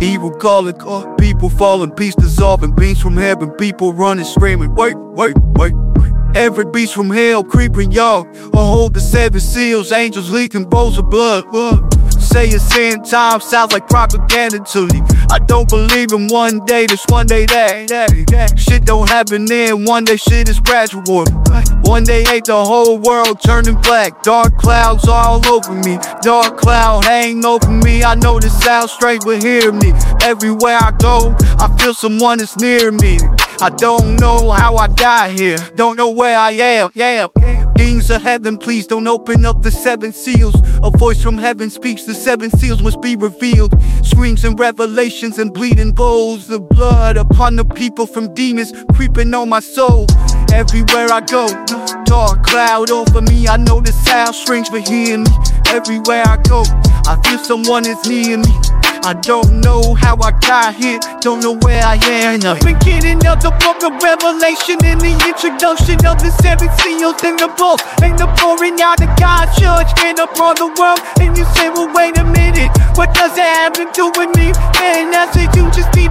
Evil calling, call uh, people falling, peace dissolving, beams from heaven, people running, screaming, wait, wait, wait. Every beast from hell creeping, y'all. Or hold the seven seals, angels leaking bowls of blood. blood. Say it's end time, sounds like propaganda to me. I don't believe in one day, this one day that, that, that. Shit don't happen then, one day shit is gradual. One day ain't the whole world turning black. Dark clouds all over me. Dark cloud hang over me. I know this sounds strange, but hear me. Everywhere I go, I feel someone is near me. I don't know how I got here. Don't know where I am. Yeah. Kings of heaven, please don't open up the seven seals. A voice from heaven speaks, the seven seals must be revealed. Screams and revelations and bleeding bowls of blood upon the people from demons creeping on my soul. Everywhere I go, dark cloud over me. I know this sounds strange, but hear me. Everywhere I go, I feel someone is near me. I don't know how I got here, don't know where I am. No. Beginning of the book of Revelation in the introduction of the seven seals in the book. And the pouring out of God's judgment upon the world. And you say, well, wait a minute, what does that have to do with me? Man, I said, you just need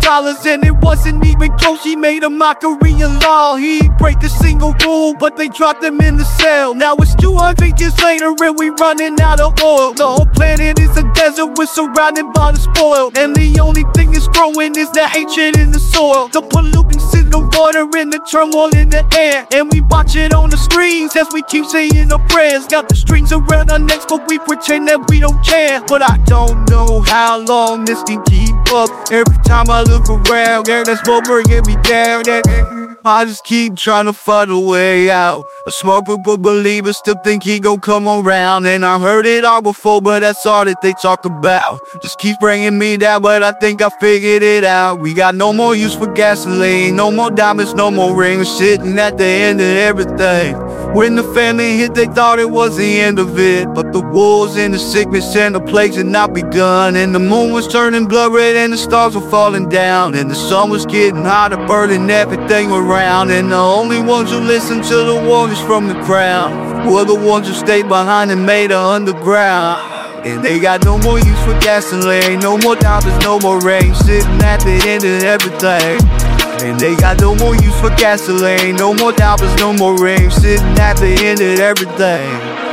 dollars, and it wasn't even close. He made a mockery of law. He break a single rule, but they dropped him in the cell. Now it's 200 years later, and we running out of oil. The whole planet is a desert. We're surrounded by the spoiled. And the only thing that's growing is the hatred in the soil. The pollutants in the water and the turmoil in the air. And we watch it on the screens as we keep saying our prayers. Got the strings around our necks, but we pretend that we don't care. But I don't know how long this can keep up. Every time I look around, girl, that's more bringing me down. I just keep trying to find a way out. A smart group of believers still think he gon' come around. And I heard it all before, but that's all that they talk about. Just keep bringing me down, but I think I figured it out. We got no more use for gasoline, no more diamonds, no more rings. Sitting at the end of everything. When the family hit, they thought it was the end of it. But the wars and the sickness and the plagues had not begun. And the moon was turning blood red and the stars were falling down. And the sun was getting hotter, burning everything around. And the only ones who listened to the warnings from the crowd were the ones who stayed behind and made it underground. And they got no more use for gasoline, no more dollars, no more rain, sitting at the end of everything. And they got no more use for gasoline, no more dollars, no more rain, sitting at the end of everything.